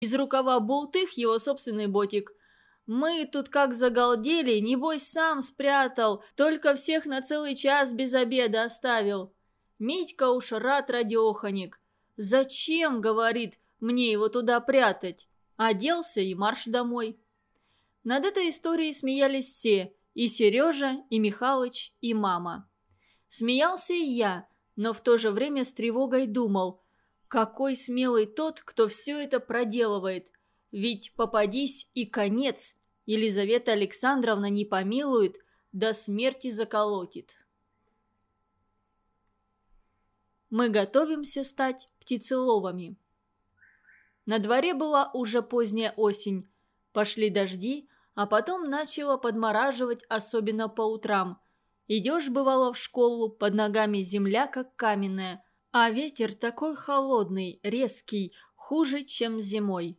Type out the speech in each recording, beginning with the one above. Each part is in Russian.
Из рукава болтых его собственный ботик. Мы тут как загалдели, небось сам спрятал, только всех на целый час без обеда оставил. Митька уж рад радиоханик. «Зачем, — говорит, — мне его туда прятать?» Оделся и марш домой. Над этой историей смеялись все, и Сережа, и Михалыч, и мама. Смеялся и я, но в то же время с тревогой думал, какой смелый тот, кто все это проделывает. Ведь попадись и конец, Елизавета Александровна не помилует, до смерти заколотит. Мы готовимся стать птицеловами. На дворе была уже поздняя осень. Пошли дожди, а потом начало подмораживать, особенно по утрам. Идешь, бывало, в школу, под ногами земля как каменная, а ветер такой холодный, резкий, хуже, чем зимой.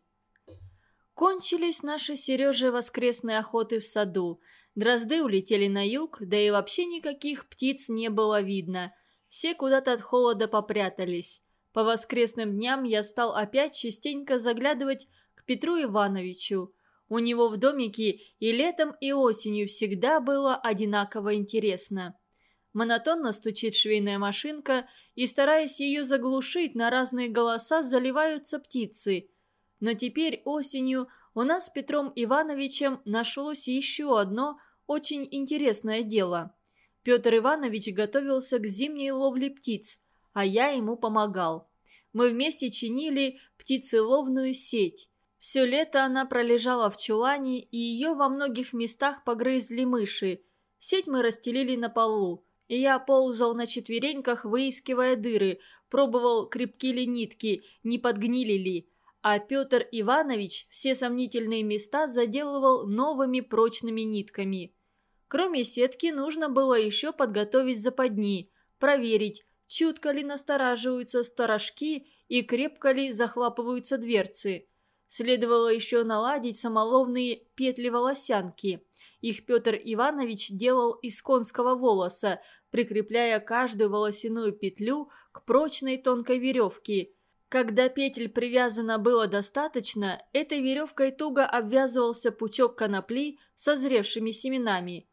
Кончились наши Сережи воскресные охоты в саду. Дрозды улетели на юг, да и вообще никаких птиц не было видно. Все куда-то от холода попрятались. По воскресным дням я стал опять частенько заглядывать к Петру Ивановичу. У него в домике и летом, и осенью всегда было одинаково интересно. Монотонно стучит швейная машинка, и, стараясь ее заглушить, на разные голоса заливаются птицы. Но теперь осенью у нас с Петром Ивановичем нашлось еще одно очень интересное дело. Петр Иванович готовился к зимней ловле птиц – а я ему помогал. Мы вместе чинили птицеловную сеть. Все лето она пролежала в чулане, и ее во многих местах погрызли мыши. Сеть мы расстелили на полу. Я ползал на четвереньках, выискивая дыры, пробовал, крепки ли нитки, не подгнили ли. А Петр Иванович все сомнительные места заделывал новыми прочными нитками. Кроме сетки нужно было еще подготовить западни, проверить, чутко ли настораживаются сторожки и крепко ли захлапываются дверцы. Следовало еще наладить самоловные петли-волосянки. Их Петр Иванович делал из конского волоса, прикрепляя каждую волосяную петлю к прочной тонкой веревке. Когда петель привязано было достаточно, этой веревкой туго обвязывался пучок конопли со зревшими семенами.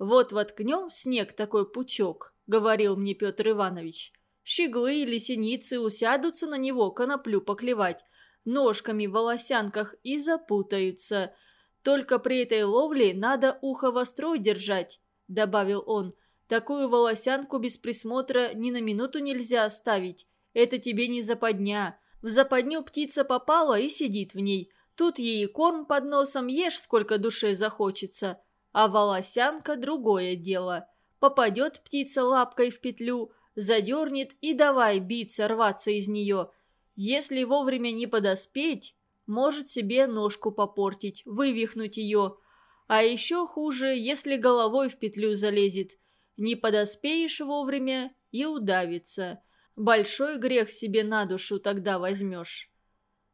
Вот воткнем в снег такой пучок –— говорил мне Петр Иванович. «Щеглы или синицы усядутся на него коноплю поклевать, ножками в волосянках и запутаются. Только при этой ловле надо ухо востро держать», — добавил он. «Такую волосянку без присмотра ни на минуту нельзя оставить. Это тебе не западня. В западню птица попала и сидит в ней. Тут ей и корм под носом, ешь сколько душе захочется. А волосянка – другое дело». Попадет птица лапкой в петлю, задернет и давай биться, рваться из нее. Если вовремя не подоспеть, может себе ножку попортить, вывихнуть ее. А еще хуже, если головой в петлю залезет. Не подоспеешь вовремя и удавится. Большой грех себе на душу тогда возьмешь.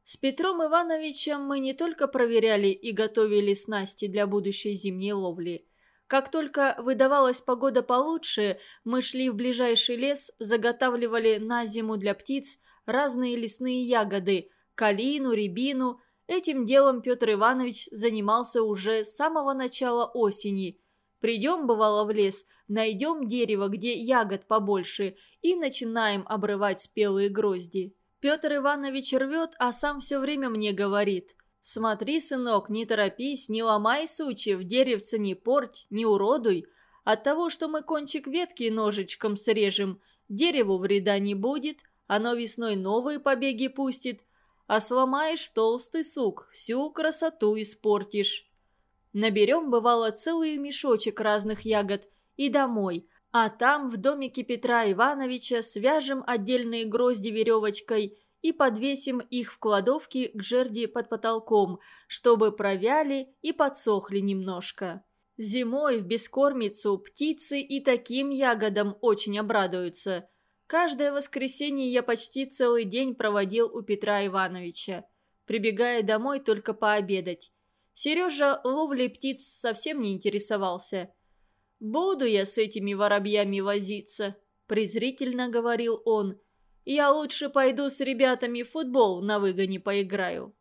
С Петром Ивановичем мы не только проверяли и готовили снасти для будущей зимней ловли – как только выдавалась погода получше, мы шли в ближайший лес, заготавливали на зиму для птиц разные лесные ягоды – калину, рябину. Этим делом Петр Иванович занимался уже с самого начала осени. Придем, бывало, в лес, найдем дерево, где ягод побольше, и начинаем обрывать спелые грозди. Петр Иванович рвет, а сам все время мне говорит – «Смотри, сынок, не торопись, не ломай сучьев, деревца не порть, не уродуй. От того, что мы кончик ветки ножичком срежем, дереву вреда не будет, оно весной новые побеги пустит, а сломаешь толстый сук, всю красоту испортишь». Наберем, бывало, целый мешочек разных ягод и домой, а там, в домике Петра Ивановича, свяжем отдельные грозди веревочкой – и подвесим их в кладовке к жерди под потолком, чтобы провяли и подсохли немножко. Зимой в бескормицу птицы и таким ягодам очень обрадуются. Каждое воскресенье я почти целый день проводил у Петра Ивановича, прибегая домой только пообедать. Сережа ловлей птиц совсем не интересовался. «Буду я с этими воробьями возиться», – презрительно говорил он – я лучше пойду с ребятами в футбол на выгоне поиграю».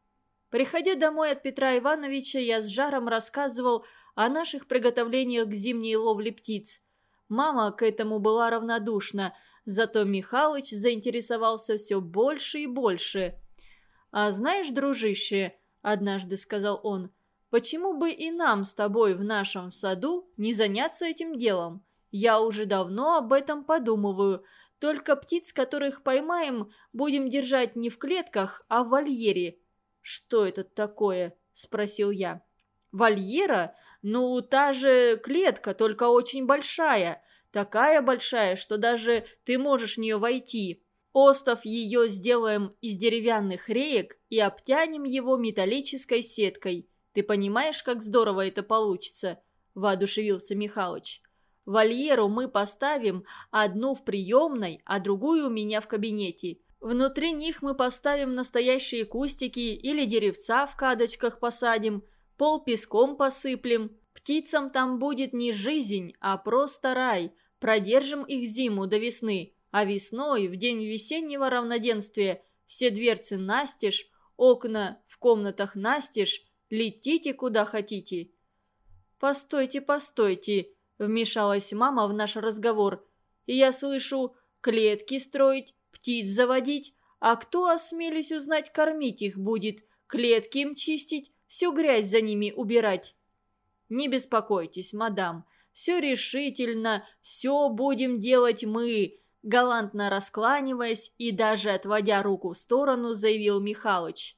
Приходя домой от Петра Ивановича, я с жаром рассказывал о наших приготовлениях к зимней ловле птиц. Мама к этому была равнодушна, зато Михалыч заинтересовался все больше и больше. «А знаешь, дружище», — однажды сказал он, — «почему бы и нам с тобой в нашем саду не заняться этим делом? Я уже давно об этом подумываю. Только птиц, которых поймаем, будем держать не в клетках, а в вольере. «Что это такое?» – спросил я. «Вольера? Ну, та же клетка, только очень большая. Такая большая, что даже ты можешь в нее войти. Остов ее сделаем из деревянных реек и обтянем его металлической сеткой. Ты понимаешь, как здорово это получится?» – воодушевился Михалыч. «Вольеру мы поставим одну в приемной, а другую у меня в кабинете. Внутри них мы поставим настоящие кустики или деревца в кадочках посадим, пол песком посыплем. Птицам там будет не жизнь, а просто рай. Продержим их зиму до весны, а весной, в день весеннего равноденствия, все дверцы настежь, окна в комнатах настежь, летите куда хотите». «Постойте, постойте», – вмешалась мама в наш разговор. «И я слышу, клетки строить, птиц заводить, а кто, осмелись узнать, кормить их будет, клетки им чистить, всю грязь за ними убирать. Не беспокойтесь, мадам, все решительно, все будем делать мы, галантно раскланиваясь и даже отводя руку в сторону, заявил Михалыч.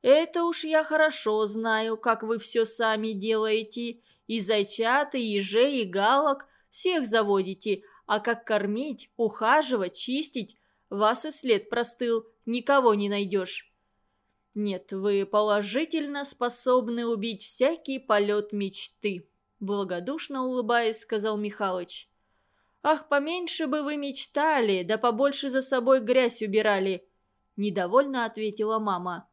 «Это уж я хорошо знаю, как вы все сами делаете. И зайчат, и ежей, и галок всех заводите, а как кормить, ухаживать, чистить, вас и след простыл, никого не найдешь. Нет, вы положительно способны убить всякий полет мечты, благодушно улыбаясь, сказал Михалыч. Ах, поменьше бы вы мечтали, да побольше за собой грязь убирали, недовольно ответила мама.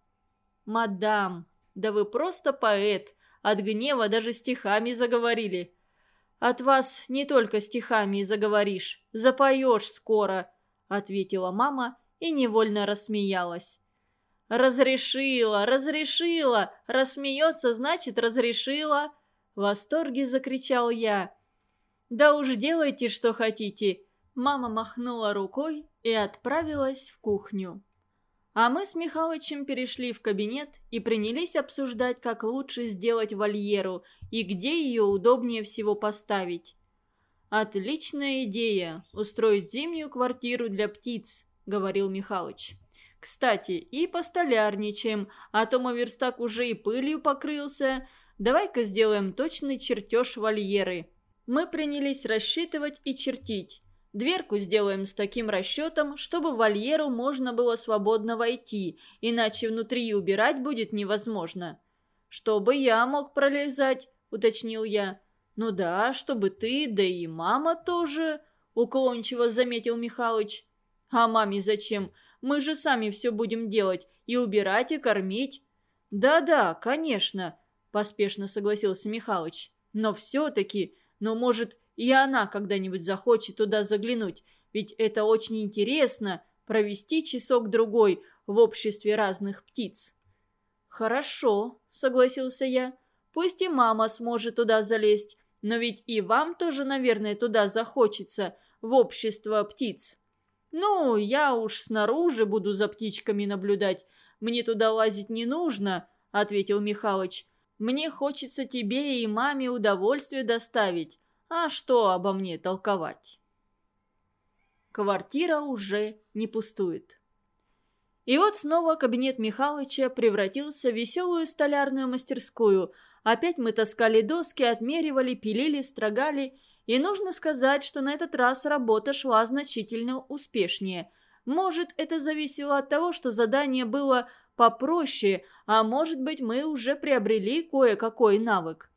Мадам, да вы просто поэт, от гнева даже стихами заговорили. От вас не только стихами заговоришь, запоешь скоро, – ответила мама и невольно рассмеялась. «Разрешила, разрешила! Рассмеется, значит, разрешила!» В восторге закричал я. «Да уж делайте, что хотите!» Мама махнула рукой и отправилась в кухню. А мы с Михалычем перешли в кабинет и принялись обсуждать, как лучше сделать вольеру и где ее удобнее всего поставить. «Отличная идея – устроить зимнюю квартиру для птиц», – говорил Михалыч. «Кстати, и постолярничаем, а то мой верстак уже и пылью покрылся. Давай-ка сделаем точный чертеж вольеры». Мы принялись рассчитывать и чертить. Дверку сделаем с таким расчетом, чтобы в вольеру можно было свободно войти, иначе внутри убирать будет невозможно. «Чтобы я мог пролезать», – уточнил я. «Ну да, чтобы ты, да и мама тоже», — уклончиво заметил Михалыч. «А маме зачем? Мы же сами все будем делать, и убирать, и кормить». «Да-да, конечно», — поспешно согласился Михалыч. «Но все-таки, ну, может, и она когда-нибудь захочет туда заглянуть, ведь это очень интересно — провести часок-другой в обществе разных птиц». «Хорошо», — согласился я. «Пусть и мама сможет туда залезть. Но ведь и вам тоже, наверное, туда захочется, в общество птиц. Ну, я уж снаружи буду за птичками наблюдать. Мне туда лазить не нужно, ответил Михалыч. Мне хочется тебе и маме удовольствие доставить. А что обо мне толковать? Квартира уже не пустует. И вот снова кабинет Михалыча превратился в веселую столярную мастерскую – Опять мы таскали доски, отмеривали, пилили, строгали. И нужно сказать, что на этот раз работа шла значительно успешнее. Может, это зависело от того, что задание было попроще, а может быть, мы уже приобрели кое-какой навык.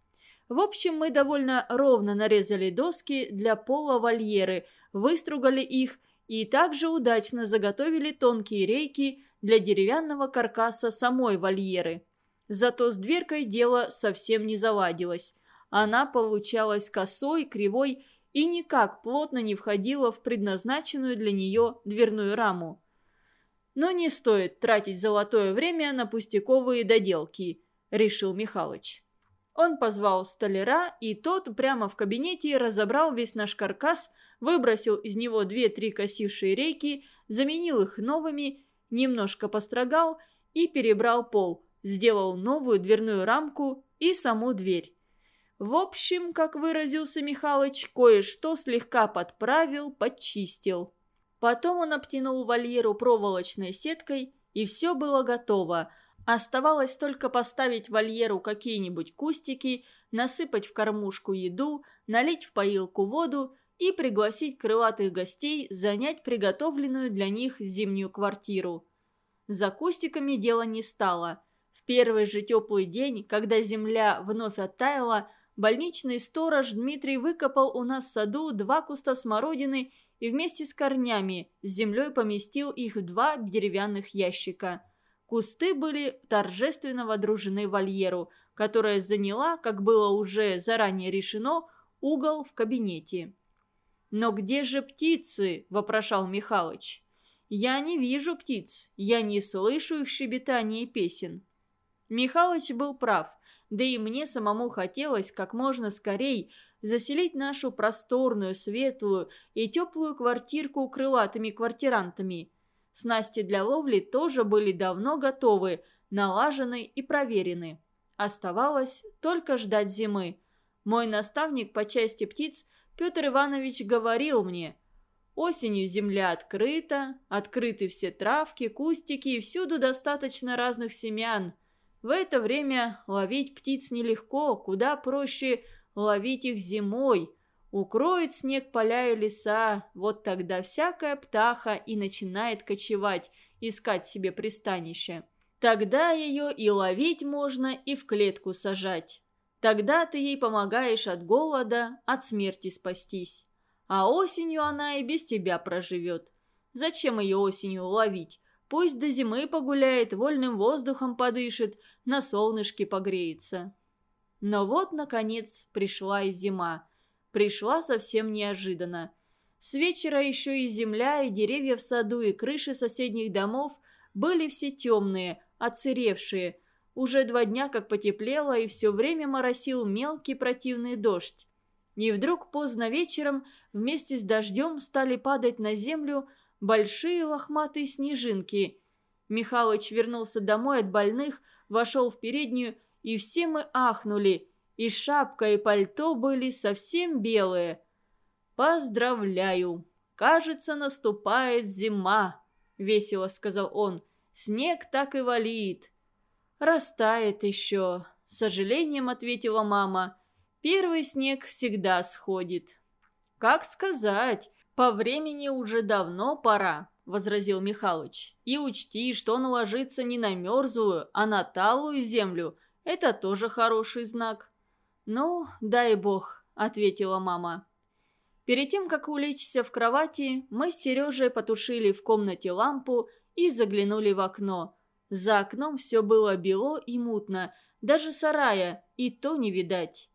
В общем, мы довольно ровно нарезали доски для пола вольеры, выстругали их и также удачно заготовили тонкие рейки для деревянного каркаса самой вольеры. Зато с дверкой дело совсем не заладилось. Она получалась косой, кривой и никак плотно не входила в предназначенную для нее дверную раму. Но не стоит тратить золотое время на пустяковые доделки, решил Михалыч. Он позвал столяра, и тот прямо в кабинете разобрал весь наш каркас, выбросил из него две-три косившие рейки, заменил их новыми, немножко построгал и перебрал пол, сделал новую дверную рамку и саму дверь. В общем, как выразился Михалыч, кое-что слегка подправил, подчистил. Потом он обтянул вольеру проволочной сеткой, и все было готово. Оставалось только поставить вольеру какие-нибудь кустики, насыпать в кормушку еду, налить в поилку воду и пригласить крылатых гостей занять приготовленную для них зимнюю квартиру. За кустиками дело не стало. В первый же теплый день, когда земля вновь оттаяла, больничный сторож Дмитрий выкопал у нас в саду два куста смородины и вместе с корнями с землей поместил их в два деревянных ящика. Кусты были торжественно водружены вольеру, которая заняла, как было уже заранее решено, угол в кабинете. «Но где же птицы?» – вопрошал Михалыч. «Я не вижу птиц, я не слышу их щебетания и песен». Михалыч был прав – да и мне самому хотелось как можно скорей заселить нашу просторную, светлую и теплую квартирку крылатыми квартирантами. Снасти для ловли тоже были давно готовы, налажены и проверены. Оставалось только ждать зимы. Мой наставник по части птиц Петр Иванович говорил мне, осенью земля открыта, открыты все травки, кустики и всюду достаточно разных семян. В это время ловить птиц нелегко, куда проще ловить их зимой. Укроет снег поля и леса, вот тогда всякая птаха и начинает кочевать, искать себе пристанище. Тогда ее и ловить можно, и в клетку сажать. Тогда ты ей помогаешь от голода, от смерти спастись. А осенью она и без тебя проживет. Зачем ее осенью ловить? Пусть до зимы погуляет, вольным воздухом подышит, на солнышке погреется. Но вот, наконец, пришла и зима. Пришла совсем неожиданно. С вечера еще и земля, и деревья в саду, и крыши соседних домов были все темные, оцеревшие. Уже два дня как потеплело, и все время моросил мелкий противный дождь. И вдруг поздно вечером вместе с дождем стали падать на землю большие лохматые снежинки. Михалыч вернулся домой от больных, вошел в переднюю, и все мы ахнули. И шапка, и пальто были совсем белые. «Поздравляю! Кажется, наступает зима!» — весело сказал он. «Снег так и валит!» «Растает еще!» — с сожалением ответила мама. «Первый снег всегда сходит». «Как сказать? «По времени уже давно пора», — возразил Михалыч. «И учти, что он ложится не на мерзлую, а на талую землю. Это тоже хороший знак». «Ну, дай бог», — ответила мама. Перед тем, как улечься в кровати, мы с Сережей потушили в комнате лампу и заглянули в окно. За окном все было бело и мутно, даже сарая, и то не видать.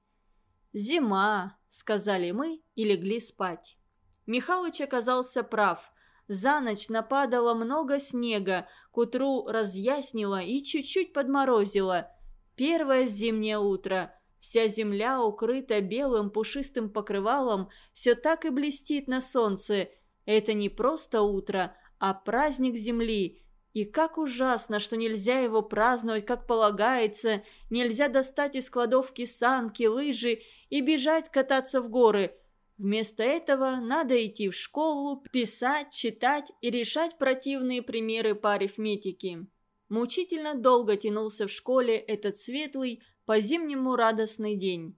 «Зима», — сказали мы и легли спать. Михалыч оказался прав. За ночь нападало много снега, к утру разъяснило и чуть-чуть подморозило. Первое зимнее утро. Вся земля укрыта белым пушистым покрывалом, все так и блестит на солнце. Это не просто утро, а праздник земли. И как ужасно, что нельзя его праздновать, как полагается, нельзя достать из кладовки санки, лыжи и бежать кататься в горы – Вместо этого надо идти в школу, писать, читать и решать противные примеры по арифметике. Мучительно долго тянулся в школе этот светлый, по-зимнему радостный день.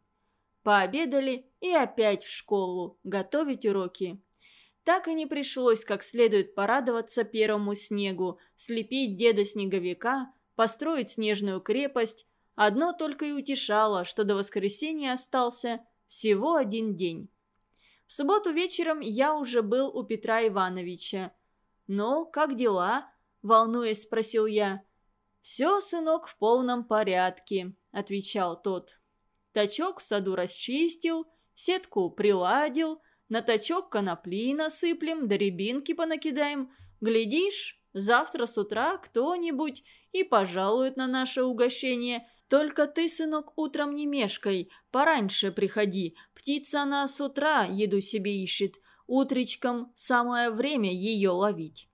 Пообедали и опять в школу, готовить уроки. Так и не пришлось как следует порадоваться первому снегу, слепить деда-снеговика, построить снежную крепость. Одно только и утешало, что до воскресенья остался всего один день. В субботу вечером я уже был у Петра Ивановича. «Ну, как дела?» – волнуясь, спросил я. «Все, сынок, в полном порядке», – отвечал тот. Тачок в саду расчистил, сетку приладил, на тачок конопли насыплем, да рябинки понакидаем. Глядишь, Завтра с утра кто-нибудь и пожалует на наше угощение. Только ты, сынок, утром не мешкай, пораньше приходи. Птица она с утра еду себе ищет. Утречком самое время ее ловить».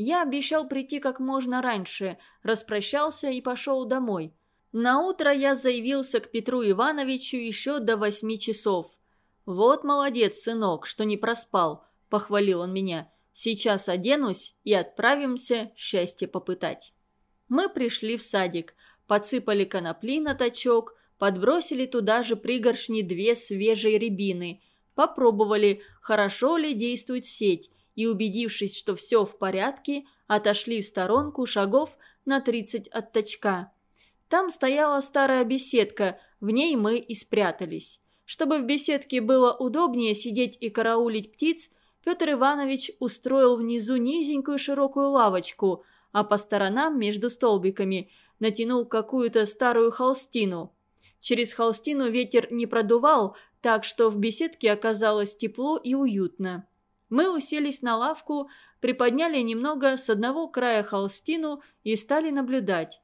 Я обещал прийти как можно раньше, распрощался и пошел домой. На утро я заявился к Петру Ивановичу еще до восьми часов. «Вот молодец, сынок, что не проспал», – похвалил он меня. «Сейчас оденусь и отправимся счастье попытать». Мы пришли в садик, подсыпали конопли на точок, подбросили туда же пригоршни две свежие рябины, попробовали, хорошо ли действует сеть, и, убедившись, что все в порядке, отошли в сторонку шагов на 30 от точка. Там стояла старая беседка, в ней мы и спрятались. Чтобы в беседке было удобнее сидеть и караулить птиц, Петр Иванович устроил внизу низенькую широкую лавочку, а по сторонам между столбиками натянул какую-то старую холстину. Через холстину ветер не продувал, так что в беседке оказалось тепло и уютно. Мы уселись на лавку, приподняли немного с одного края холстину и стали наблюдать.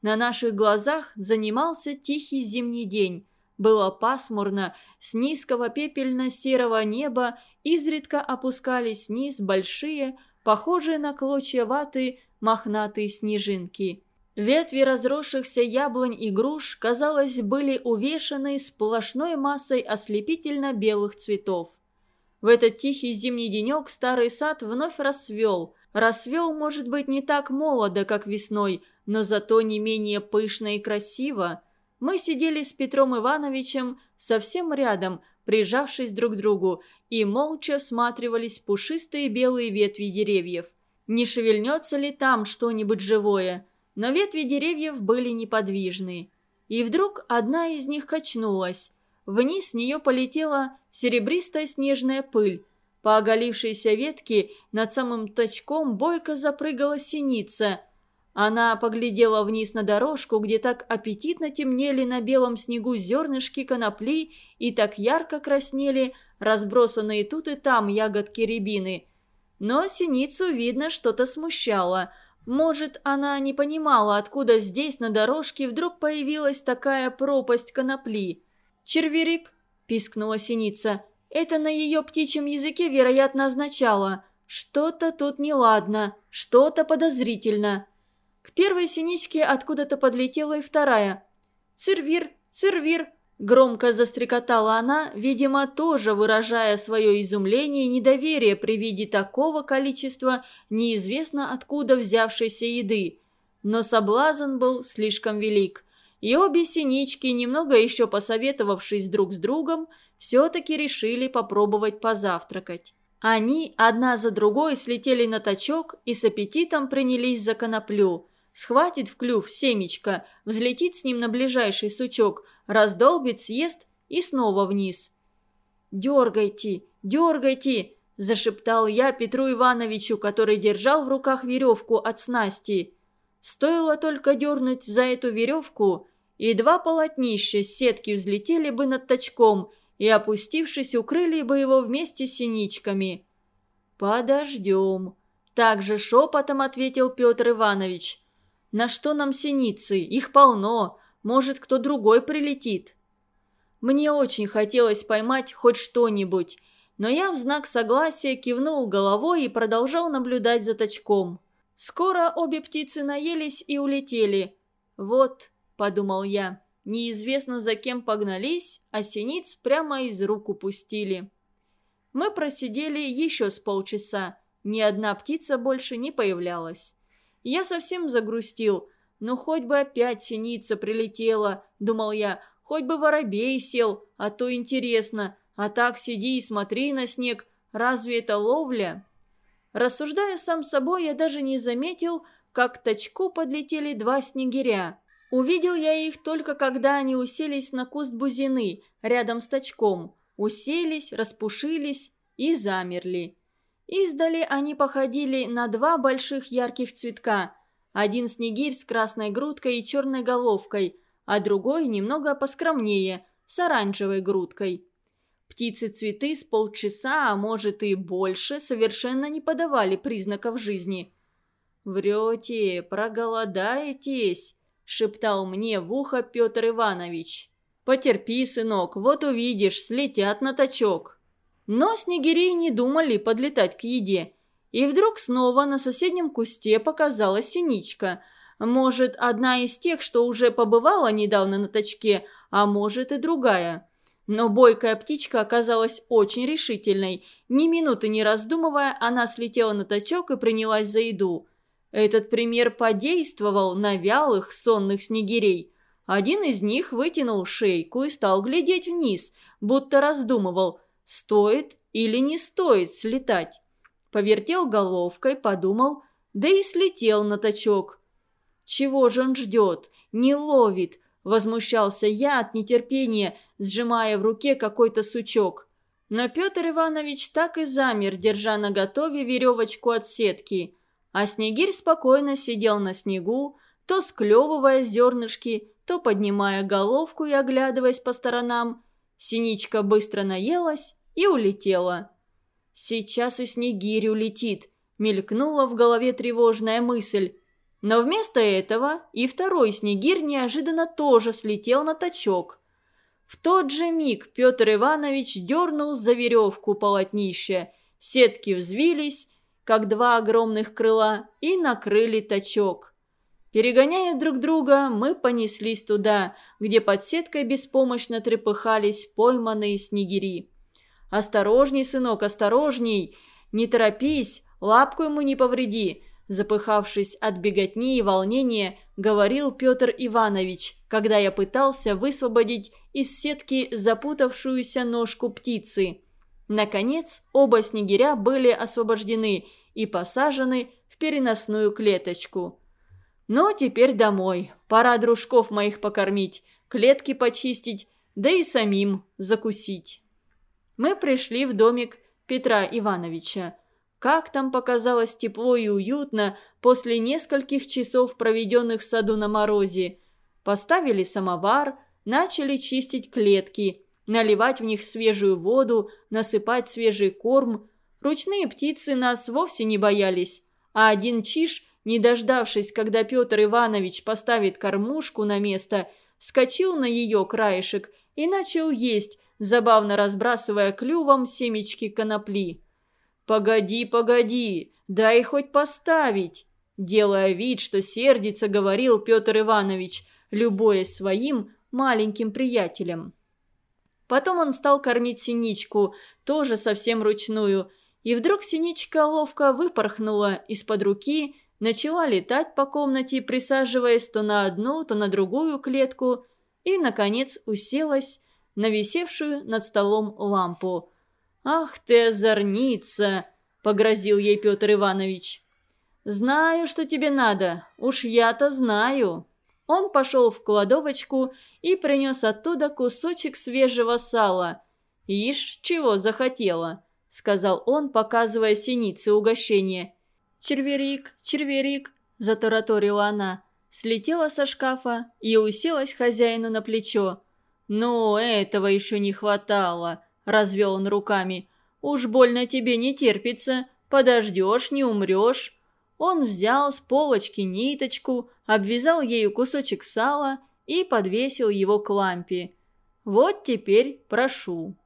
На наших глазах занимался тихий зимний день. Было пасмурно, с низкого пепельно-серого неба изредка опускались вниз большие, похожие на клочья ваты, мохнатые снежинки. Ветви разросшихся яблонь и груш, казалось, были увешаны сплошной массой ослепительно белых цветов. В этот тихий зимний денек старый сад вновь расцвел. Расцвел, может быть, не так молодо, как весной, но зато не менее пышно и красиво. Мы сидели с Петром Ивановичем совсем рядом, прижавшись друг к другу, и молча всматривались пушистые белые ветви деревьев. Не шевельнется ли там что-нибудь живое? Но ветви деревьев были неподвижны. И вдруг одна из них качнулась. Вниз с нее полетела серебристая снежная пыль. По оголившейся ветке над самым точком бойко запрыгала синица. Она поглядела вниз на дорожку, где так аппетитно темнели на белом снегу зернышки конопли и так ярко краснели разбросанные тут и там ягодки рябины. Но синицу, видно, что-то смущало. Может, она не понимала, откуда здесь на дорожке вдруг появилась такая пропасть конопли. «Червярик?» – пискнула синица. «Это на ее птичьем языке, вероятно, означало «что-то тут неладно, что-то подозрительно». К первой синичке откуда-то подлетела и вторая. «Цирвир, цирвир!» – громко застрекотала она, видимо, тоже выражая свое изумление и недоверие при виде такого количества неизвестно откуда взявшейся еды. Но соблазн был слишком велик. И обе синички, немного еще посоветовавшись друг с другом, все-таки решили попробовать позавтракать. Они одна за другой слетели на точок и с аппетитом принялись за коноплю. Схватит в клюв семечко, взлетит с ним на ближайший сучок, раздолбит, съест и снова вниз. «Дергайте, дергайте!» – зашептал я Петру Ивановичу, который держал в руках веревку от снасти. Стоило только дернуть за эту веревку, и два полотнища сетки взлетели бы над точком и, опустившись, укрыли бы его вместе с синичками. «Подождем», – также шепотом ответил Петр Иванович. «На что нам синицы? Их полно. Может, кто другой прилетит». Мне очень хотелось поймать хоть что-нибудь, но я в знак согласия кивнул головой и продолжал наблюдать за точком. Скоро обе птицы наелись и улетели. «Вот», — подумал я, — неизвестно за кем погнались, а синиц прямо из рук упустили. Мы просидели еще с полчаса. Ни одна птица больше не появлялась. Я совсем загрустил. Ну, хоть бы опять синица прилетела, думал я, хоть бы воробей сел, а то интересно. А так сиди и смотри на снег. Разве это ловля? Рассуждая сам собой, я даже не заметил, как к точку подлетели два снегиря. Увидел я их только когда они уселись на куст бузины рядом с точком. Уселись, распушились и замерли. Издали они походили на два больших ярких цветка. Один снегирь с красной грудкой и черной головкой, а другой немного поскромнее, с оранжевой грудкой. Птицы-цветы с полчаса, а может и больше, совершенно не подавали признаков жизни. «Врете, проголодаетесь», – шептал мне в ухо Петр Иванович. «Потерпи, сынок, вот увидишь, слетят на точок». Но снегири не думали подлетать к еде. И вдруг снова на соседнем кусте показалась синичка. Может, одна из тех, что уже побывала недавно на точке, а может и другая. Но бойкая птичка оказалась очень решительной. Ни минуты не раздумывая, она слетела на точок и принялась за еду. Этот пример подействовал на вялых, сонных снегирей. Один из них вытянул шейку и стал глядеть вниз, будто раздумывал, стоит или не стоит слетать. Повертел головкой, подумал, да и слетел на точок. Чего же он ждет? Не ловит. Возмущался я от нетерпения, сжимая в руке какой-то сучок. Но Петр Иванович так и замер, держа на готове веревочку от сетки. А Снегирь спокойно сидел на снегу, то склевывая зернышки, то поднимая головку и оглядываясь по сторонам. Синичка быстро наелась и улетела. «Сейчас и Снегирь улетит», — мелькнула в голове тревожная мысль. Но вместо этого и второй снегирь неожиданно тоже слетел на точок. В тот же миг Петр Иванович дернул за веревку полотнище. Сетки взвились, как два огромных крыла, и накрыли точок. Перегоняя друг друга, мы понеслись туда, где под сеткой беспомощно трепыхались пойманные снегири. «Осторожней, сынок, осторожней! Не торопись, лапку ему не повреди!» Запыхавшись от беготни и волнения, говорил Петр Иванович, когда я пытался высвободить из сетки запутавшуюся ножку птицы. Наконец, оба снегиря были освобождены и посажены в переносную клеточку. «Ну, теперь домой. Пора дружков моих покормить, клетки почистить, да и самим закусить». Мы пришли в домик Петра Ивановича. Как там показалось тепло и уютно после нескольких часов, проведенных в саду на морозе. Поставили самовар, начали чистить клетки, наливать в них свежую воду, насыпать свежий корм. Ручные птицы нас вовсе не боялись, а один чиж, не дождавшись, когда Петр Иванович поставит кормушку на место, вскочил на ее краешек и начал есть, забавно разбрасывая клювом семечки конопли. «Погоди, погоди, дай хоть поставить!» Делая вид, что сердится, говорил Петр Иванович, любуясь своим маленьким приятелем. Потом он стал кормить синичку, тоже совсем ручную, и вдруг синичка ловко выпорхнула из-под руки, начала летать по комнате, присаживаясь то на одну, то на другую клетку, и, наконец, уселась на висевшую над столом лампу – «Ах ты, озорница!» – погрозил ей Петр Иванович. «Знаю, что тебе надо. Уж я-то знаю». Он пошел в кладовочку и принес оттуда кусочек свежего сала. «Ишь, чего захотела», – сказал он, показывая синице угощение. «Черверик, черверик», – затараторила она. Слетела со шкафа и уселась хозяину на плечо. «Ну, этого еще не хватало», развел он руками. «Уж больно тебе не терпится, подождешь, не умрешь». Он взял с полочки ниточку, обвязал ею кусочек сала и подвесил его к лампе. «Вот теперь прошу».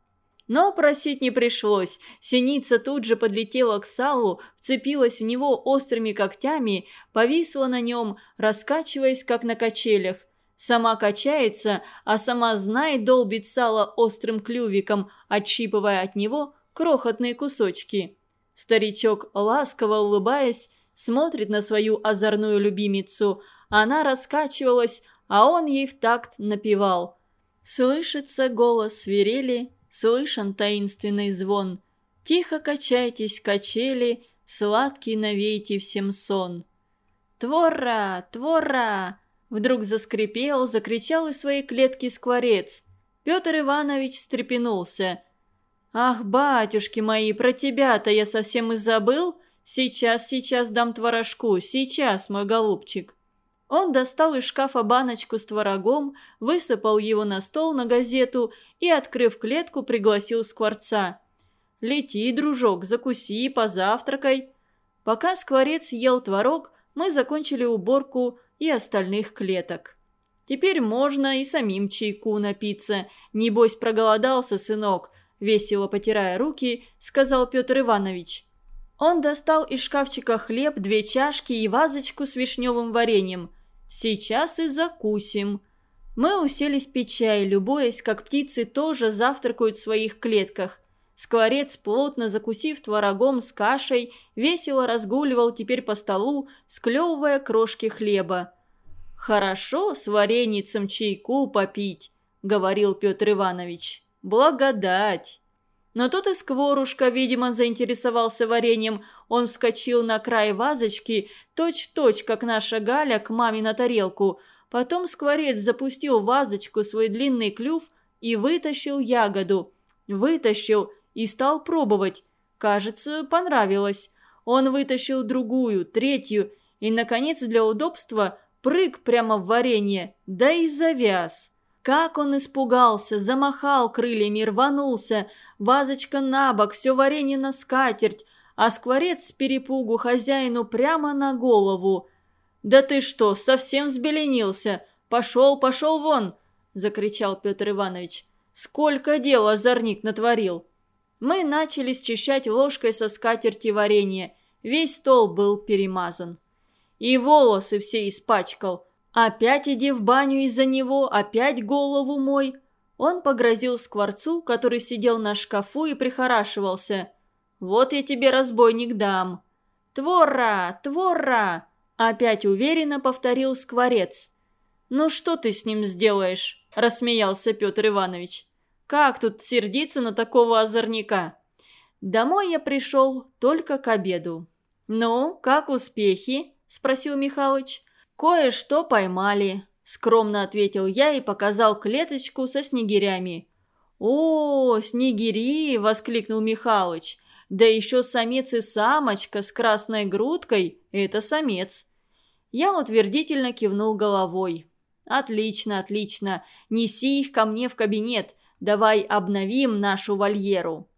Но просить не пришлось. Синица тут же подлетела к салу, вцепилась в него острыми когтями, повисла на нем, раскачиваясь, как на качелях. Сама качается, а сама знает долбит сало острым клювиком, отщипывая от него крохотные кусочки. Старичок, ласково улыбаясь, смотрит на свою озорную любимицу. Она раскачивалась, а он ей в такт напевал. Слышится голос свирели, слышен таинственный звон. Тихо качайтесь, качели, сладкий навейте всем сон. «Твора! Твора!» Вдруг заскрипел, закричал из своей клетки скворец. Петр Иванович встрепенулся. «Ах, батюшки мои, про тебя-то я совсем и забыл. Сейчас, сейчас дам творожку, сейчас, мой голубчик». Он достал из шкафа баночку с творогом, высыпал его на стол на газету и, открыв клетку, пригласил скворца. «Лети, дружок, закуси, позавтракай». Пока скворец ел творог, мы закончили уборку и остальных клеток. Теперь можно и самим чайку напиться. Небось, проголодался, сынок, весело потирая руки, сказал Петр Иванович. Он достал из шкафчика хлеб, две чашки и вазочку с вишневым вареньем. Сейчас и закусим. Мы уселись пить чай, любуясь, как птицы тоже завтракают в своих клетках. Скворец, плотно закусив творогом с кашей, весело разгуливал теперь по столу, склевывая крошки хлеба. «Хорошо с вареницем чайку попить», — говорил Петр Иванович. «Благодать!» Но тут и Скворушка, видимо, заинтересовался вареньем. Он вскочил на край вазочки, точь-в-точь, точь, как наша Галя, к маме на тарелку. Потом Скворец запустил в вазочку свой длинный клюв и вытащил ягоду. Вытащил и стал пробовать. Кажется, понравилось. Он вытащил другую, третью и, наконец, для удобства прыг прямо в варенье, да и завяз. Как он испугался, замахал крыльями, рванулся, вазочка на бок, все варенье на скатерть, а скворец с перепугу хозяину прямо на голову. «Да ты что, совсем взбеленился? Пошел, пошел вон!» – закричал Петр Иванович. «Сколько дел озорник натворил!» Мы начали счищать ложкой со скатерти варенье. Весь стол был перемазан. И волосы все испачкал. Опять иди в баню из-за него, опять голову мой. Он погрозил скворцу, который сидел на шкафу и прихорашивался. «Вот я тебе, разбойник, дам». «Твора! Твора!» Опять уверенно повторил скворец. «Ну что ты с ним сделаешь?» – рассмеялся Петр Иванович. «Как тут сердиться на такого озорника?» Домой я пришел только к обеду. «Ну, как успехи?» – спросил Михалыч. «Кое-что поймали», – скромно ответил я и показал клеточку со снегирями. «О, снегири!» – воскликнул Михалыч. «Да еще самец и самочка с красной грудкой – это самец». Я утвердительно кивнул головой. «Отлично, отлично. Неси их ко мне в кабинет. Давай обновим нашу вольеру».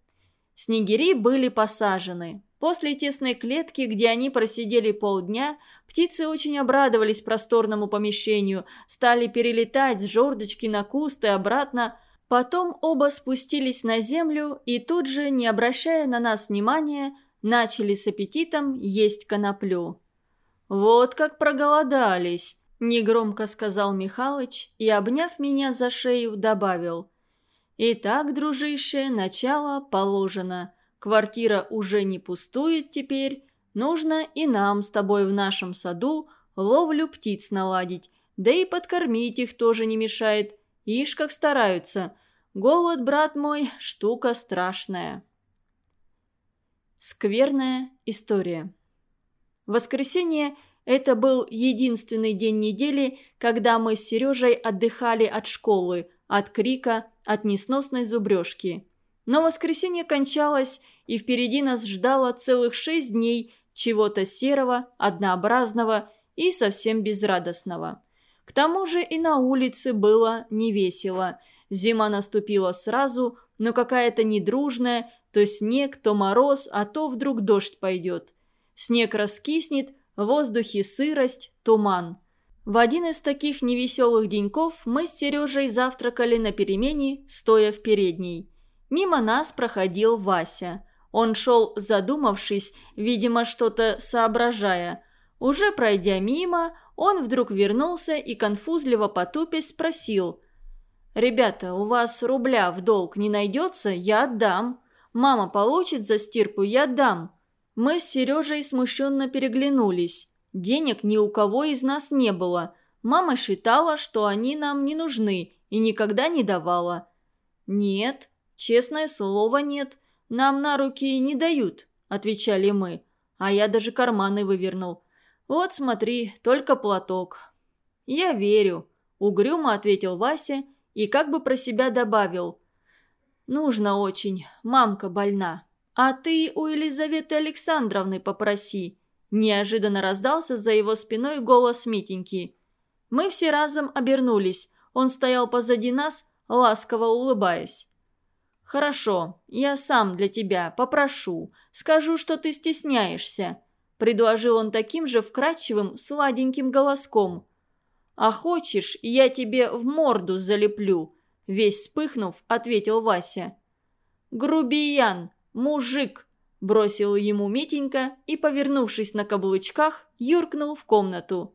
Снегири были посажены. После тесной клетки, где они просидели полдня, птицы очень обрадовались просторному помещению, стали перелетать с жердочки на куст и обратно. Потом оба спустились на землю и тут же, не обращая на нас внимания, начали с аппетитом есть коноплю. «Вот как проголодались!» – негромко сказал Михалыч и, обняв меня за шею, добавил. «Итак, дружище, начало положено». Квартира уже не пустует теперь. Нужно и нам с тобой в нашем саду ловлю птиц наладить. Да и подкормить их тоже не мешает. Ишь, как стараются. Голод, брат мой, штука страшная. Скверная история. Воскресенье – это был единственный день недели, когда мы с Сережей отдыхали от школы, от крика, от несносной зубрежки. Но воскресенье кончалось, и впереди нас ждало целых шесть дней чего-то серого, однообразного и совсем безрадостного. К тому же и на улице было невесело. Зима наступила сразу, но какая-то недружная, то снег, то мороз, а то вдруг дождь пойдет. Снег раскиснет, в воздухе сырость, туман. В один из таких невеселых деньков мы с Сережей завтракали на перемене, стоя в передней. Мимо нас проходил Вася. Он шел задумавшись, видимо, что-то соображая. Уже пройдя мимо, он вдруг вернулся и конфузливо потупясь спросил. «Ребята, у вас рубля в долг не найдется? Я отдам. Мама получит за стирку, я отдам». Мы с Сережей смущенно переглянулись. Денег ни у кого из нас не было. Мама считала, что они нам не нужны и никогда не давала. «Нет», «Честное слово нет. Нам на руки не дают», – отвечали мы. А я даже карманы вывернул. «Вот смотри, только платок». «Я верю», – угрюмо ответил Вася и как бы про себя добавил. «Нужно очень. Мамка больна. А ты у Елизаветы Александровны попроси». Неожиданно раздался за его спиной голос Митеньки. Мы все разом обернулись. Он стоял позади нас, ласково улыбаясь. «Хорошо, я сам для тебя попрошу. Скажу, что ты стесняешься», –– предложил он таким же вкрадчивым, сладеньким голоском. «А хочешь, я тебе в морду залеплю?» – весь вспыхнув, ответил Вася. «Грубиян, мужик!» – бросил ему Митенька и, повернувшись на каблучках, юркнул в комнату.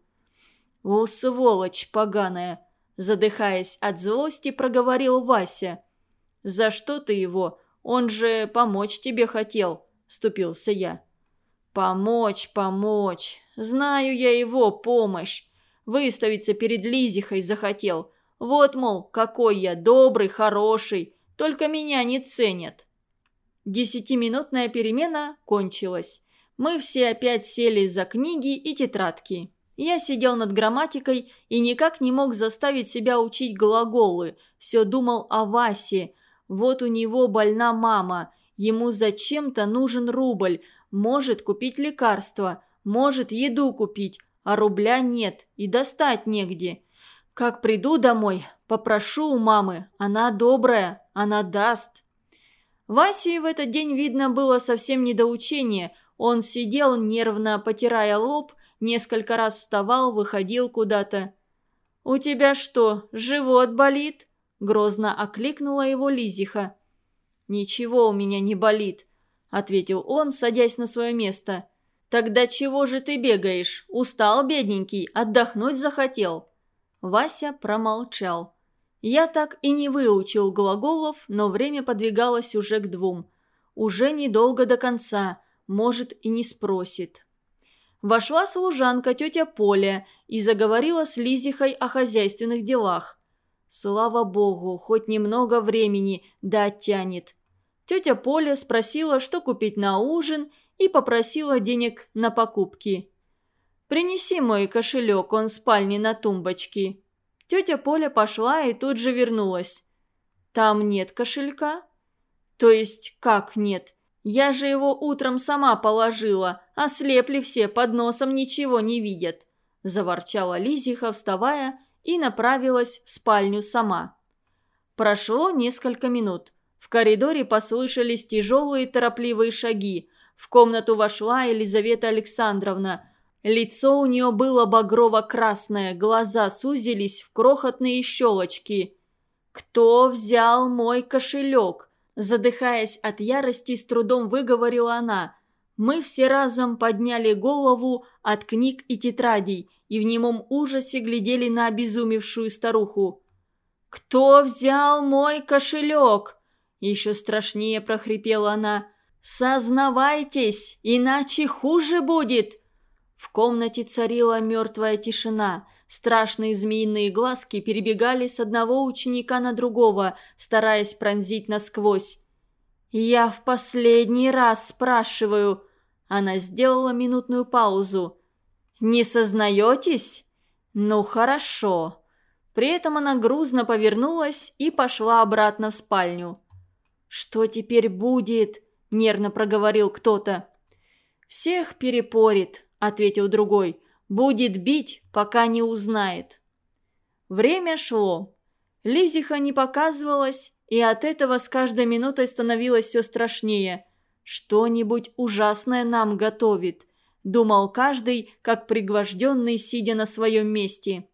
«О, сволочь поганая!» – задыхаясь от злости, проговорил Вася. «За что ты его? Он же помочь тебе хотел», – вступился я. «Помочь, помочь. Знаю я его помощь. Выставиться перед Лизихой захотел. Вот, мол, какой я добрый, хороший. Только меня не ценят». Десятиминутная перемена кончилась. Мы все опять сели за книги и тетрадки. Я сидел над грамматикой и никак не мог заставить себя учить глаголы. Все думал о Васе. Вот у него больна мама. Ему зачем-то нужен рубль – может купить лекарства, может еду купить, а рубля нет и достать негде. Как приду домой, попрошу у мамы, она добрая, она даст. Васе в этот день видно было совсем не до учения. Он сидел, нервно потирая лоб, несколько раз вставал, выходил куда-то. «У тебя что, живот болит?» – грозно окликнула его Лизиха. «Ничего у меня не болит. – ответил он, садясь на свое место. «Тогда чего же ты бегаешь? Устал, бедненький, отдохнуть захотел?» Вася промолчал. Я так и не выучил глаголов, но время подвигалось уже к двум. Уже недолго до конца, может и не спросит. Вошла служанка тетя Поля и заговорила с Лизихой о хозяйственных делах. Слава богу, хоть немного времени, да тянет. Тетя Поля спросила, что купить на ужин, и попросила денег на покупки. «Принеси мой кошелек, он в спальне на тумбочке». Тетя Поля пошла и тут же вернулась. «Там нет кошелька?» «То есть как нет? Я же его утром сама положила, а слепли все, под носом ничего не видят», – заворчала Лизиха, вставая, и направилась в спальню сама. Прошло несколько минут. В коридоре послышались тяжелые торопливые шаги. В комнату вошла Елизавета Александровна. Лицо у нее было багрово-красное, глаза сузились в крохотные щелочки. «Кто взял мой кошелек?» Задыхаясь от ярости, с трудом выговорила она. Мы все разом подняли голову от книг и тетрадей и в немом ужасе глядели на обезумевшую старуху. «Кто взял мой кошелек?» Еще страшнее прохрипела она. «Сознавайтесь, иначе хуже будет!» В комнате царила мертвая тишина. Страшные змеиные глазки перебегали с одного ученика на другого, стараясь пронзить насквозь. «Я в последний раз спрашиваю...» Она сделала минутную паузу. «Не сознаетесь? Ну, хорошо». При этом она грузно повернулась и пошла обратно в спальню. «Что теперь будет?» – нервно проговорил кто-то. «Всех перепорит», – ответил другой. «Будет бить, пока не узнает». Время шло. Лизиха не показывалась, и от этого с каждой минутой становилось все страшнее. «Что-нибудь ужасное нам готовит», – думал каждый, как пригвожденный, сидя на своем месте.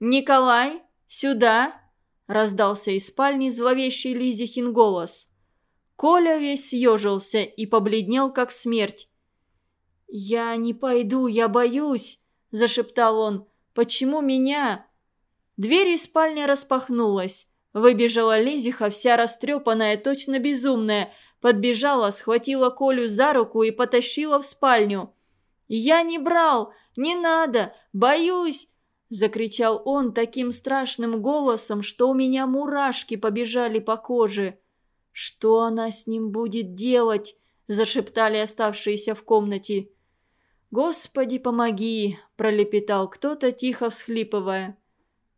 «Николай, сюда!» – раздался из спальни зловещий Лизихин голос. Коля весь съежился и побледнел, как смерть. «Я не пойду, я боюсь», – зашептал он. «Почему меня?» Дверь из спальни распахнулась. Выбежала Лизиха, вся растрепанная, точно безумная. Подбежала, схватила Колю за руку и потащила в спальню. «Я не брал! Не надо! Боюсь! Закричал он таким страшным голосом, что у меня мурашки побежали по коже. «Что она с ним будет делать?» – зашептали оставшиеся в комнате. «Господи, помоги!» – пролепетал кто-то, тихо всхлипывая.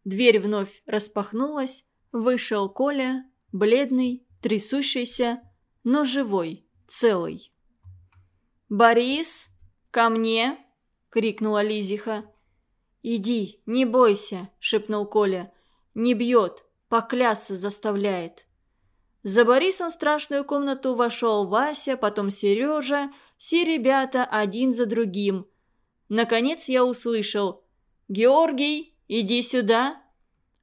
Дверь вновь распахнулась. Вышел Коля, бледный, трясущийся, но живой, целый. «Борис, ко мне!» – крикнула Лизиха. «Иди, не бойся», – шепнул Коля. «Не бьет, поклясться заставляет». За Борисом в страшную комнату вошел Вася, потом Сережа. все ребята один за другим. Наконец я услышал «Георгий, иди сюда!»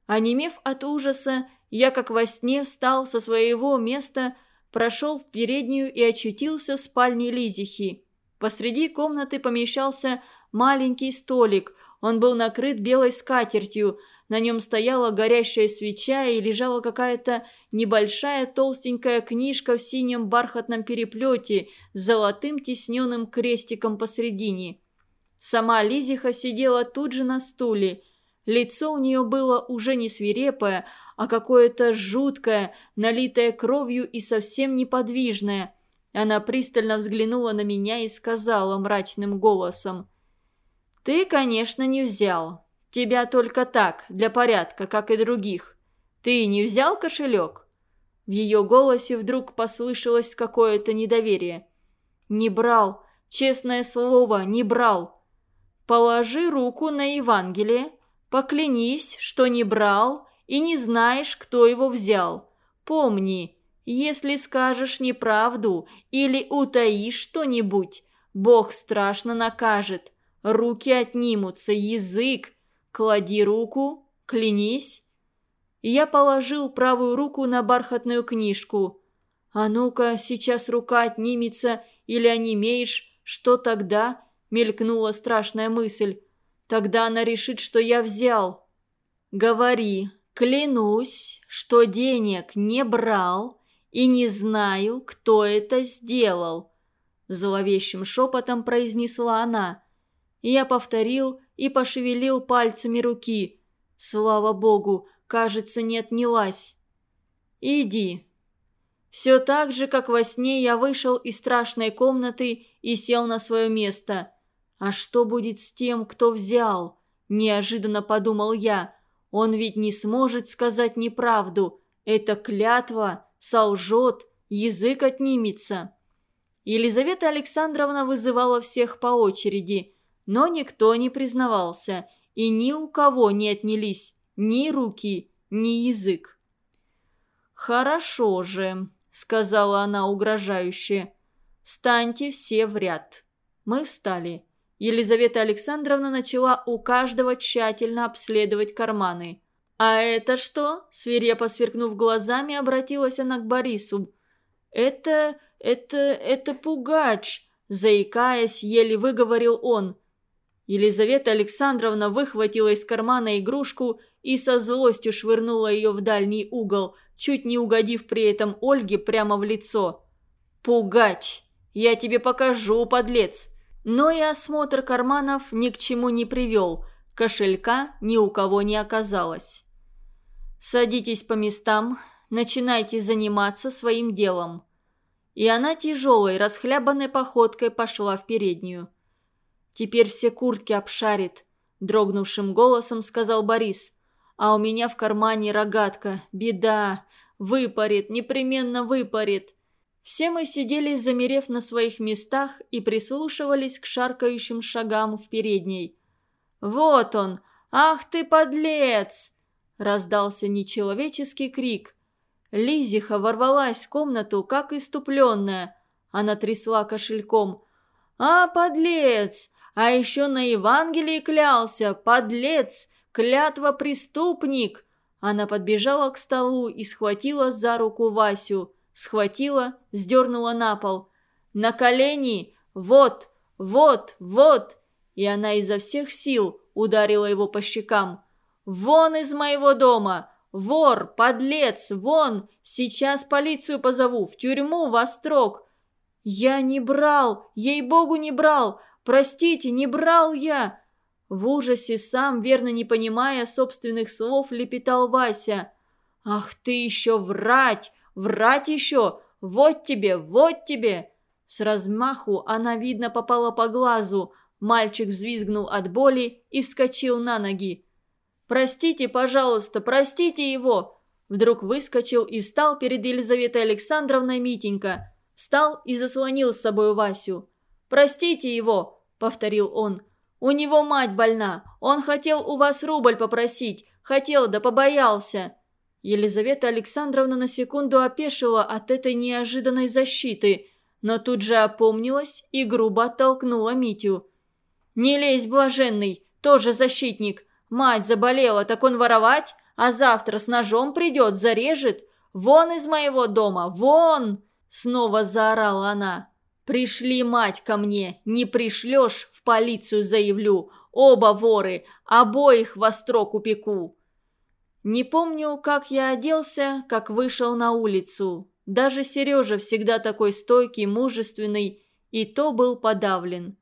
Онемев от ужаса, я как во сне встал со своего места, прошел в переднюю и очутился в спальне Лизихи. Посреди комнаты помещался маленький столик. Он был накрыт белой скатертью. На нем стояла горящая свеча и лежала какая-то небольшая толстенькая книжка в синем бархатном переплете с золотым тисненным крестиком посредине. Сама Лизиха сидела тут же на стуле. Лицо у нее было уже не свирепое, а какое-то жуткое, налитое кровью и совсем неподвижное. Она пристально взглянула на меня и сказала мрачным голосом. «Ты, конечно, не взял. Тебя только так, для порядка, как и других. Ты не взял кошелек?» В ее голосе вдруг послышалось какое-то недоверие. «Не брал. Честное слово, не брал. Положи руку на Евангелие, поклянись, что не брал и не знаешь, кто его взял. Помни, если скажешь неправду или утаишь что-нибудь, Бог страшно накажет. Руки отнимутся, язык. Клади руку, клянись. Я положил правую руку на бархатную книжку. А ну-ка, сейчас рука отнимется или онемеешь, что тогда? Мелькнула страшная мысль. Тогда она решит, что я взял. Говори, клянусь, что денег не брал и не знаю, кто это сделал. Зловещим шепотом произнесла она. Я повторил и пошевелил пальцами руки. Слава богу, кажется, не отнялась. «Иди». Все так же, как во сне, я вышел из страшной комнаты и сел на свое место. А что будет с тем, кто взял? Неожиданно подумал я. Он ведь не сможет сказать неправду. Это клятва, солжет, язык отнимется. Елизавета Александровна вызывала всех по очереди – но никто не признавался, и ни у кого не отнялись ни руки, ни язык. «Хорошо же», — сказала она угрожающе. «Станьте все в ряд». Мы встали. Елизавета Александровна начала у каждого тщательно обследовать карманы. «А это что?» – свирепо сверкнув глазами, обратилась она к Борису. «Это... это... это пугач!» – заикаясь, еле выговорил он. Елизавета Александровна выхватила из кармана игрушку и со злостью швырнула ее в дальний угол, чуть не угодив при этом Ольге прямо в лицо. «Пугач! Я тебе покажу, подлец!» Но и осмотр карманов ни к чему не привел, кошелька ни у кого не оказалось. «Садитесь по местам, начинайте заниматься своим делом». И она тяжелой, расхлябанной походкой пошла в переднюю. Теперь все куртки обшарит», – дрогнувшим голосом сказал Борис. «А у меня в кармане рогатка. Беда. Выпарит, непременно выпарит». Все мы сидели, замерев на своих местах и прислушивались к шаркающим шагам в передней. «Вот он! Ах ты, подлец!» – раздался нечеловеческий крик. Лизиха ворвалась в комнату, как иступленная. Она трясла кошельком. «А, подлец! А еще на Евангелии клялся, подлец, клятва преступник. Она подбежала к столу и схватила за руку Васю. Схватила, сдернула на пол. «На колени! Вот, вот, вот!» И она изо всех сил ударила его по щекам. «Вон из моего дома! Вор, подлец, вон! Сейчас полицию позову, в тюрьму, во строк!» «Я не брал! Ей-богу, не брал! Простите, не брал я!» В ужасе, сам верно не понимая собственных слов, лепетал Вася. «Ах ты еще врать! Врать еще! Вот тебе, вот тебе!» С размаху она, видно, попала по глазу. Мальчик взвизгнул от боли и вскочил на ноги. «Простите, пожалуйста, простите его!» Вдруг выскочил и встал перед Елизаветой Александровной Митенька. Встал и заслонил с собой Васю. «Простите его!» – повторил он. «У него мать больна. Он хотел у вас рубль попросить. Хотел, да побоялся». Елизавета Александровна на секунду опешила от этой неожиданной защиты, но тут же опомнилась и грубо оттолкнула Митю. «Не лезь, блаженный, тоже защитник. Мать заболела, так он воровать, а завтра с ножом придет, зарежет. Вон из моего дома, вон!» Снова заорала она. «Пришли, мать, ко мне! Не пришлешь, в полицию заявлю! Оба воры! Обоих во строк упеку!» Не помню, как я оделся, как вышел на улицу. Даже Сережа, всегда такой стойкий, мужественный, и то был подавлен.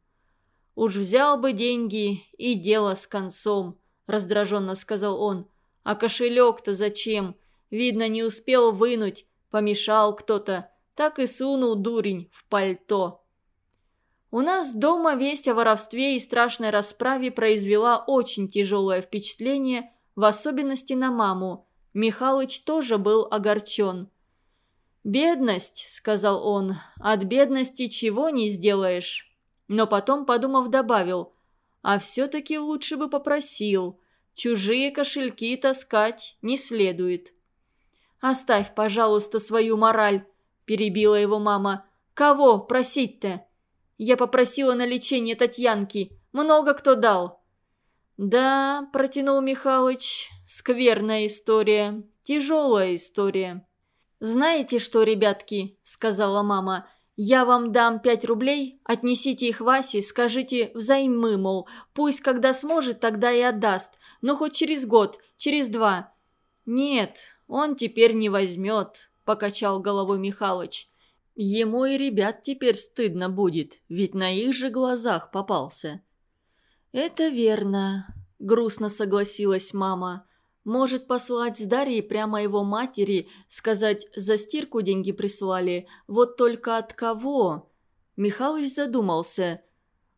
«Уж взял бы деньги, и дело с концом», – раздраженно сказал он. «А кошелек-то зачем? Видно, не успел вынуть, помешал кто-то, так и сунул дурень в пальто». У нас дома весть о воровстве и страшной расправе произвела очень тяжелое впечатление, в особенности на маму. Михалыч тоже был огорчен. «Бедность», — сказал он, — «от бедности чего не сделаешь». Но потом, подумав, добавил, «А все-таки лучше бы попросил. Чужие кошельки таскать не следует». «Оставь, пожалуйста, свою мораль», – перебила его мама. «Кого просить-то?» «Я попросила на лечение Татьянки. Много кто дал». «Да», – протянул Михалыч, – «скверная история, тяжелая история». «Знаете что, ребятки?» – сказала мама. «Я вам дам пять рублей, отнесите их Васе, скажите взаймы, мол, пусть когда сможет, тогда и отдаст, но хоть через год, через два». «Нет, он теперь не возьмет», – покачал головой Михалыч. «Ему и ребят теперь стыдно будет, ведь на их же глазах попался». «Это верно», – грустно согласилась мама. Может послать с Дарьей прямо его матери, сказать «за стирку деньги прислали», вот только от кого? Михалыч задумался.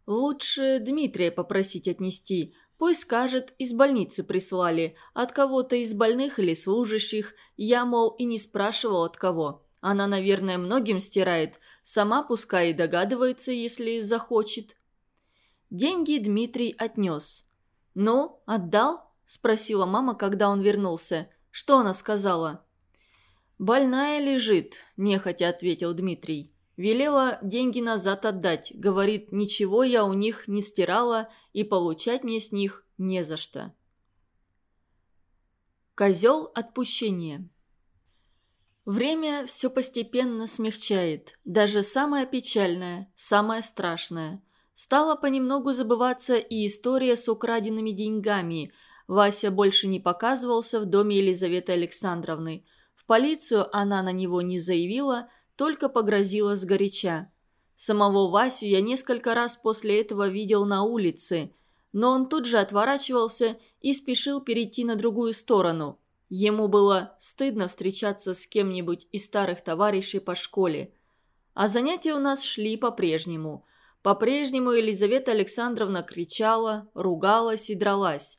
Лучше Дмитрия попросить отнести. Пусть скажет, из больницы прислали, от кого-то из больных или служащих. Я, мол, и не спрашивал от кого. Она, наверное, многим стирает. Сама пускай и догадывается, если захочет. Деньги Дмитрий отнес. «Ну, отдал?» – спросила мама, когда он вернулся. «Что она сказала?» «Больная лежит», – нехотя ответил Дмитрий. «Велела деньги назад отдать. Говорит, ничего я у них не стирала, и получать мне с них не за что». Козел отпущения Время все постепенно смягчает. Даже самое печальное, самое страшное. Стала понемногу забываться и история с украденными деньгами – Вася больше не показывался в доме Елизаветы Александровны. В полицию она на него не заявила, только погрозила сгоряча. Самого Васю я несколько раз после этого видел на улице, но он тут же отворачивался и спешил перейти на другую сторону. Ему было стыдно встречаться с кем-нибудь из старых товарищей по школе. А занятия у нас шли по-прежнему. По-прежнему Елизавета Александровна кричала, ругалась и дралась.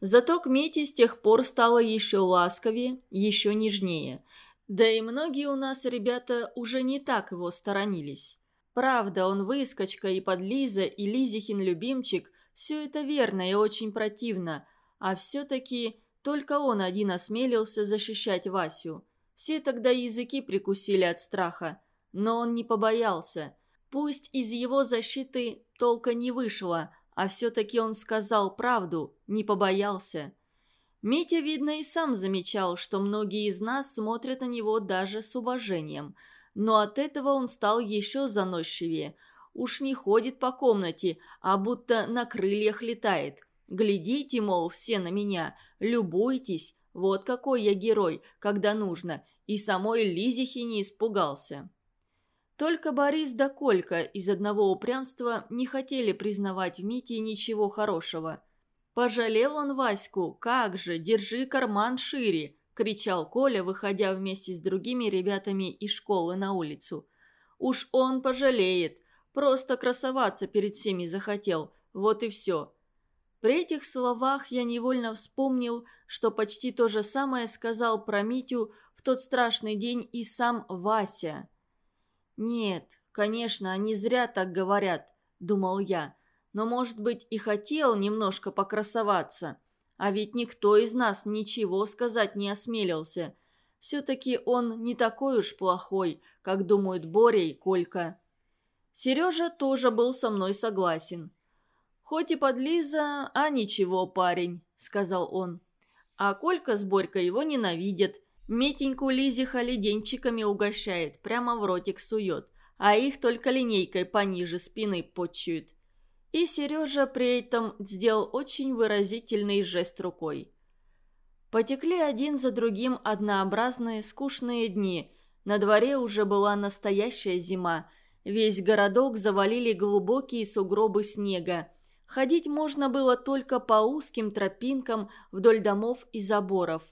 Зато к Мите с тех пор стало еще ласковее, еще нежнее. Да и многие у нас ребята уже не так его сторонились. Правда, он выскочка и подлиза, и Лизихин любимчик. Все это верно и очень противно. А все-таки только он один осмелился защищать Васю. Все тогда языки прикусили от страха. Но он не побоялся. Пусть из его защиты толка не вышло, а все-таки он сказал правду, не побоялся. Митя, видно, и сам замечал, что многие из нас смотрят на него даже с уважением. Но от этого он стал еще заносчивее. Уж не ходит по комнате, а будто на крыльях летает. Глядите, мол, все на меня, любуйтесь, вот какой я герой, когда нужно, и самой Лизихи не испугался. Только Борис да Колька из одного упрямства не хотели признавать в Мите ничего хорошего. «Пожалел он Ваську, как же, держи карман шире!» – кричал Коля, выходя вместе с другими ребятами из школы на улицу. «Уж он пожалеет, просто красоваться перед всеми захотел, вот и все». При этих словах я невольно вспомнил, что почти то же самое сказал про Митю в тот страшный день и сам Вася. «Нет, конечно, они зря так говорят», – думал я. «Но, может быть, и хотел немножко покрасоваться. А ведь никто из нас ничего сказать не осмелился. Все-таки он не такой уж плохой, как думают Боря и Колька». Сережа тоже был со мной согласен. «Хоть и подлиза, а ничего, парень», — сказал он. А Колька с Борькой его ненавидят. Митеньку Лизиха леденчиками угощает, прямо в ротик сует, а их только линейкой пониже спины почуют. И Сережа при этом сделал очень выразительный жест рукой. Потекли один за другим однообразные скучные дни. На дворе уже была настоящая зима. Весь городок завалили глубокие сугробы снега. Ходить можно было только по узким тропинкам вдоль домов и заборов.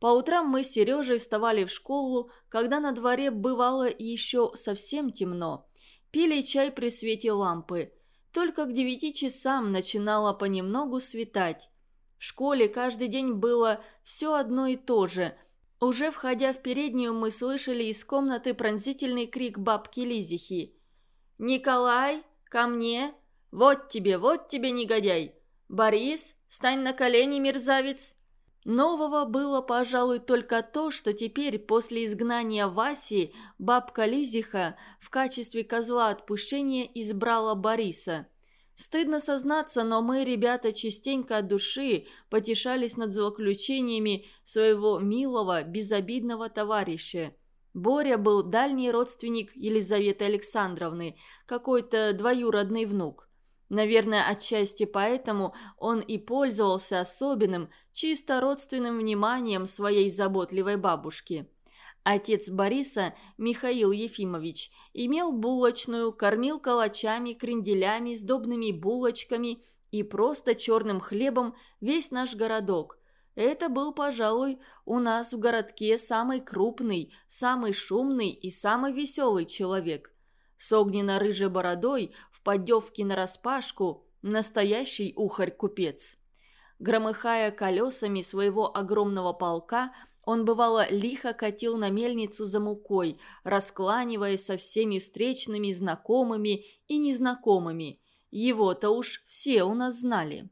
По утрам мы с Сережей вставали в школу, когда на дворе бывало еще совсем темно. Пили чай при свете лампы. Только к девяти часам начинало понемногу светать. В школе каждый день было все одно и то же. Уже входя в переднюю, мы слышали из комнаты пронзительный крик бабки Лизихи. «Николай, ко мне! Вот тебе, вот тебе, негодяй! Борис, стань на колени, мерзавец!» Нового было, пожалуй, только то, что теперь, после изгнания Васи, бабка Лизиха в качестве козла отпущения избрала Бориса. Стыдно сознаться, но мы, ребята, частенько от души потешались над злоключениями своего милого, безобидного товарища. Боря был дальний родственник Елизаветы Александровны, какой-то двоюродный внук. Наверное, отчасти поэтому он и пользовался особенным, чисто родственным вниманием своей заботливой бабушки. Отец Бориса, Михаил Ефимович, имел булочную, кормил калачами, кренделями, сдобными булочками и просто черным хлебом весь наш городок. Это был, пожалуй, у нас в городке самый крупный, самый шумный и самый веселый человек. С огненно-рыжей бородой, в поддевке нараспашку, настоящий ухарь-купец. Громыхая колесами своего огромного полка, он, бывало, лихо катил на мельницу за мукой, раскланиваясь со всеми встречными знакомыми и незнакомыми. Его-то уж все у нас знали.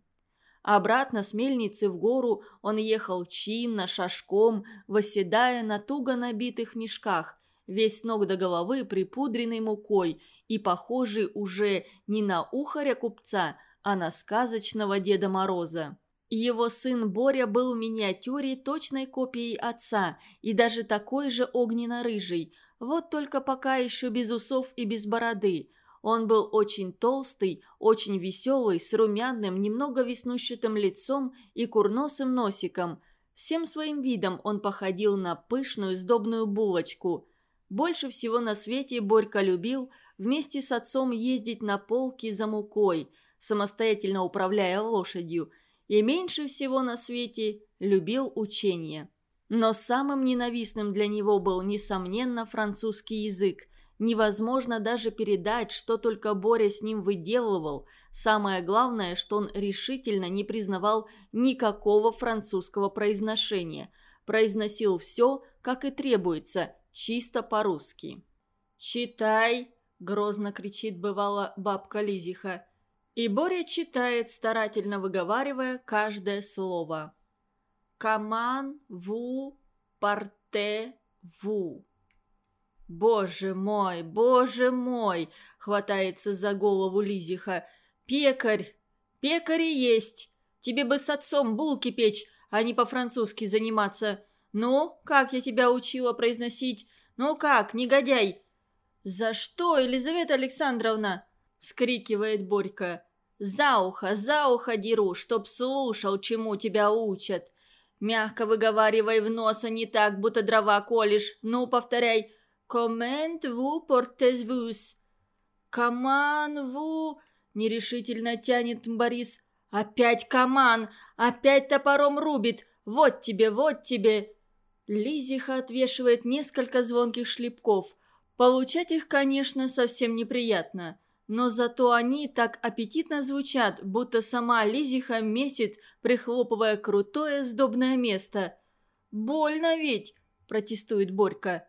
Обратно с мельницы в гору он ехал чинно, шашком, восседая на туго набитых мешках, весь ног до головы припудренной мукой и похожий уже не на ухаря купца, а на сказочного Деда Мороза. Его сын Боря был в миниатюре точной копией отца и даже такой же огненно-рыжий, вот только пока еще без усов и без бороды. Он был очень толстый, очень веселый, с румяным, немного веснущатым лицом и курносым носиком. Всем своим видом он походил на пышную сдобную булочку. Больше всего на свете Борька любил вместе с отцом ездить на полки за мукой, самостоятельно управляя лошадью – и меньше всего на свете любил учение. Но самым ненавистным для него был, несомненно, французский язык. Невозможно даже передать, что только Боря с ним выделывал. Самое главное, что он решительно не признавал никакого французского произношения. Произносил все, как и требуется, чисто по-русски. «Читай!» – грозно кричит бывала бабка Лизиха. И Боря читает, старательно выговаривая каждое слово. «Каман ву парте ву». «Боже мой, боже мой!» — хватается за голову Лизиха. «Пекарь! Пекари есть! Тебе бы с отцом булки печь, а не по-французски заниматься. Ну, как я тебя учила произносить? Ну как, негодяй?» «За что, Елизавета Александровна?» скрикивает Борька. «За ухо, за ухо деру, чтоб слушал, чему тебя учат. Мягко выговаривай в нос, а не так, будто дрова колешь. Ну, повторяй. «Коммент ву портез вус». «Коман ву...» — нерешительно тянет Борис. «Опять коман! Опять топором рубит! Вот тебе, вот тебе!» Лизиха отвешивает несколько звонких шлепков. Получать их, конечно, совсем неприятно но зато они так аппетитно звучат, будто сама Лизиха месит, прихлопывая крутое сдобное место. «Больно ведь!» – протестует Борька.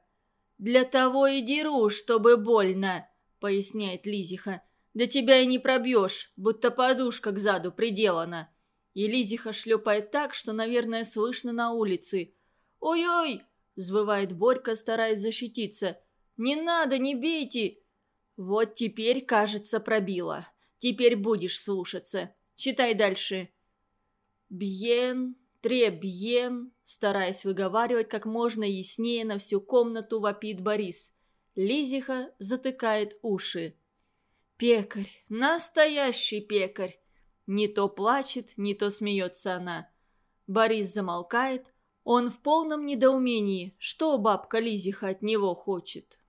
«Для того и деру, чтобы больно!» – поясняет Лизиха. «Да тебя и не пробьешь, будто подушка к заду приделана!» И Лизиха шлепает так, что, наверное, слышно на улице. «Ой-ой!» – взвывает Борька, стараясь защититься. «Не надо, не бейте!» «Вот теперь, кажется, пробило. Теперь будешь слушаться. Читай дальше». «Бьен, требьен», стараясь выговаривать как можно яснее на всю комнату, вопит Борис. Лизиха затыкает уши. «Пекарь, настоящий пекарь!» Не то плачет, не то смеется она. Борис замолкает. Он в полном недоумении, что бабка Лизиха от него хочет.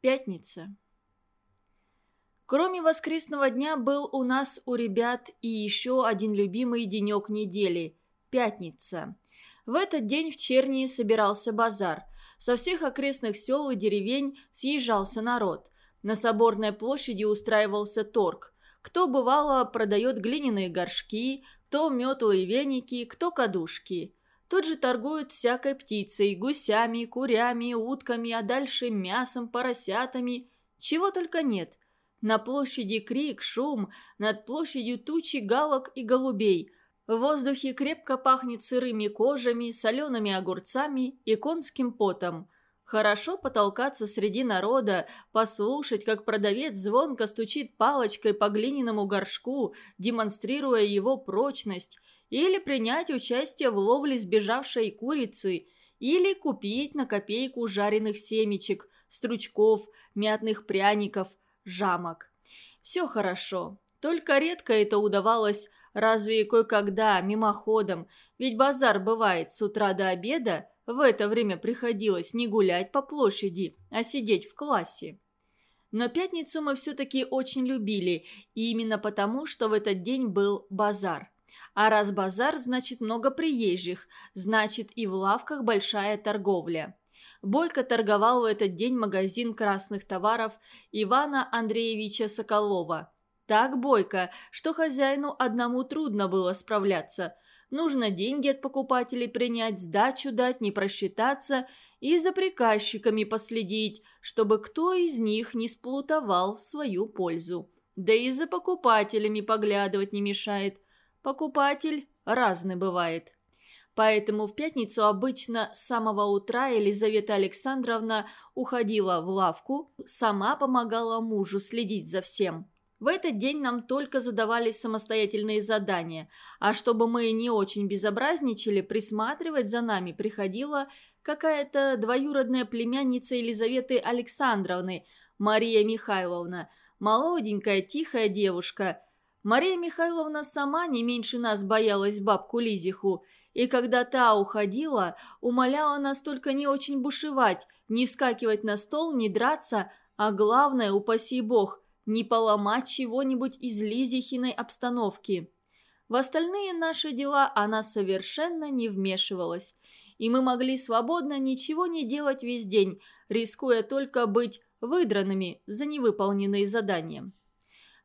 Пятница. Кроме воскресного дня был у нас у ребят и еще один любимый денек недели – пятница. В этот день в Чернии собирался базар. Со всех окрестных сел и деревень съезжался народ. На Соборной площади устраивался торг. Кто, бывало, продает глиняные горшки, кто метлые веники, кто кадушки. Тут же торгуют всякой птицей, гусями, курями, утками, а дальше мясом, поросятами. Чего только нет. На площади крик, шум, над площадью тучи галок и голубей. В воздухе крепко пахнет сырыми кожами, солеными огурцами и конским потом. Хорошо потолкаться среди народа, послушать, как продавец звонко стучит палочкой по глиняному горшку, демонстрируя его прочность, или принять участие в ловле сбежавшей курицы, или купить на копейку жареных семечек, стручков, мятных пряников, жамок. Все хорошо, только редко это удавалось разве кое-когда, мимоходом, ведь базар бывает с утра до обеда, в это время приходилось не гулять по площади, а сидеть в классе. Но пятницу мы все-таки очень любили, и именно потому, что в этот день был базар. А раз базар, значит много приезжих, значит и в лавках большая торговля. Бойко торговал в этот день магазин красных товаров Ивана Андреевича Соколова. Так бойко, что хозяину одному трудно было справляться. Нужно деньги от покупателей принять, сдачу дать, не просчитаться и за приказчиками последить, чтобы кто из них не сплутовал в свою пользу. Да и за покупателями поглядывать не мешает. Покупатель разный бывает. Поэтому в пятницу обычно с самого утра Елизавета Александровна уходила в лавку, сама помогала мужу следить за всем. В этот день нам только задавались самостоятельные задания, а чтобы мы не очень безобразничали, присматривать за нами приходила какая-то двоюродная племянница Елизаветы Александровны, Мария Михайловна, молоденькая, тихая девушка. Мария Михайловна сама не меньше нас боялась бабку Лизиху, и когда та уходила, умоляла нас только не очень бушевать, не вскакивать на стол, не драться, а главное, упаси бог, не поломать чего-нибудь из Лизихиной обстановки. В остальные наши дела она совершенно не вмешивалась, и мы могли свободно ничего не делать весь день, рискуя только быть выдранными за невыполненные задания.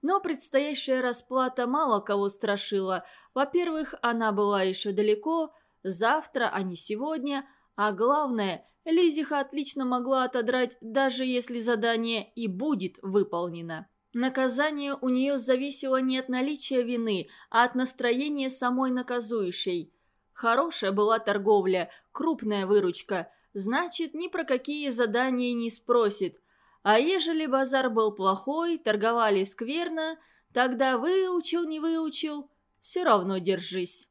Но предстоящая расплата мало кого страшила. Во-первых, она была еще далеко, завтра, а не сегодня, а главное, Лизиха отлично могла отодрать, даже если задание и будет выполнено. Наказание у нее зависело не от наличия вины, а от настроения самой наказующей. Хорошая была торговля, крупная выручка, значит, ни про какие задания не спросит. А ежели базар был плохой, торговали скверно, тогда выучил, не выучил, все равно держись.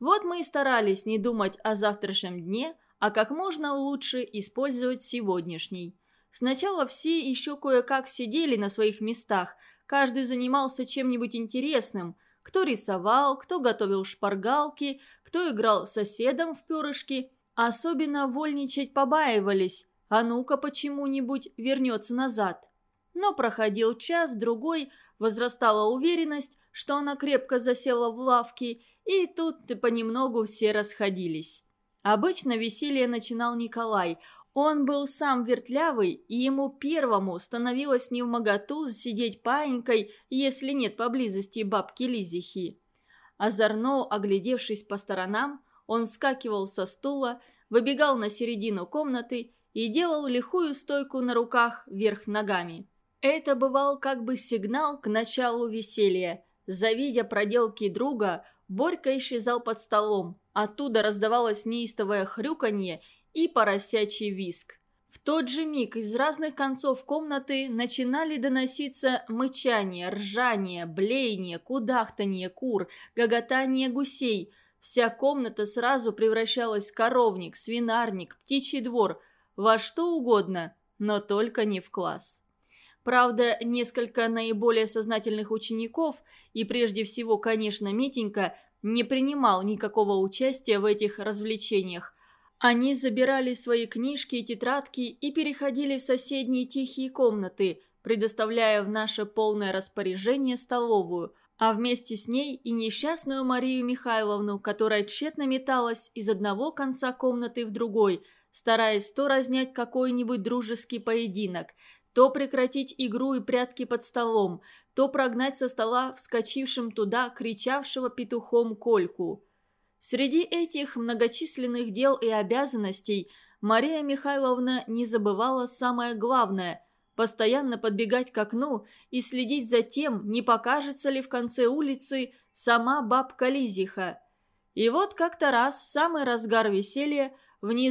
Вот мы и старались не думать о завтрашнем дне, а как можно лучше использовать сегодняшний. Сначала все еще кое-как сидели на своих местах, каждый занимался чем-нибудь интересным. Кто рисовал, кто готовил шпаргалки, кто играл соседом в перышки. Особенно вольничать побаивались, а ну-ка почему-нибудь вернется назад. Но проходил час-другой, возрастала уверенность, что она крепко засела в лавке, и тут понемногу все расходились. Обычно веселье начинал Николай. Он был сам вертлявый, и ему первому становилось не в моготу сидеть паинькой, если нет поблизости бабки Лизихи. Озорно оглядевшись по сторонам, он вскакивал со стула, выбегал на середину комнаты и делал лихую стойку на руках вверх ногами. Это бывал как бы сигнал к началу веселья. Завидя проделки друга, Борька исчезал под столом, Оттуда раздавалось неистовое хрюканье и поросячий виск. В тот же миг из разных концов комнаты начинали доноситься мычание, ржание, блеяние, кудахтанье кур, гоготание гусей. Вся комната сразу превращалась в коровник, свинарник, птичий двор, во что угодно, но только не в класс. Правда, несколько наиболее сознательных учеников, и прежде всего, конечно, Митенька, не принимал никакого участия в этих развлечениях. Они забирали свои книжки и тетрадки и переходили в соседние тихие комнаты, предоставляя в наше полное распоряжение столовую, а вместе с ней и несчастную Марию Михайловну, которая тщетно металась из одного конца комнаты в другой, стараясь то разнять какой-нибудь дружеский поединок, то прекратить игру и прятки под столом, то прогнать со стола вскочившим туда кричавшего петухом Кольку. Среди этих многочисленных дел и обязанностей Мария Михайловна не забывала самое главное – постоянно подбегать к окну и следить за тем, не покажется ли в конце улицы сама бабка Лизиха. И вот как-то раз в самый разгар веселья внизу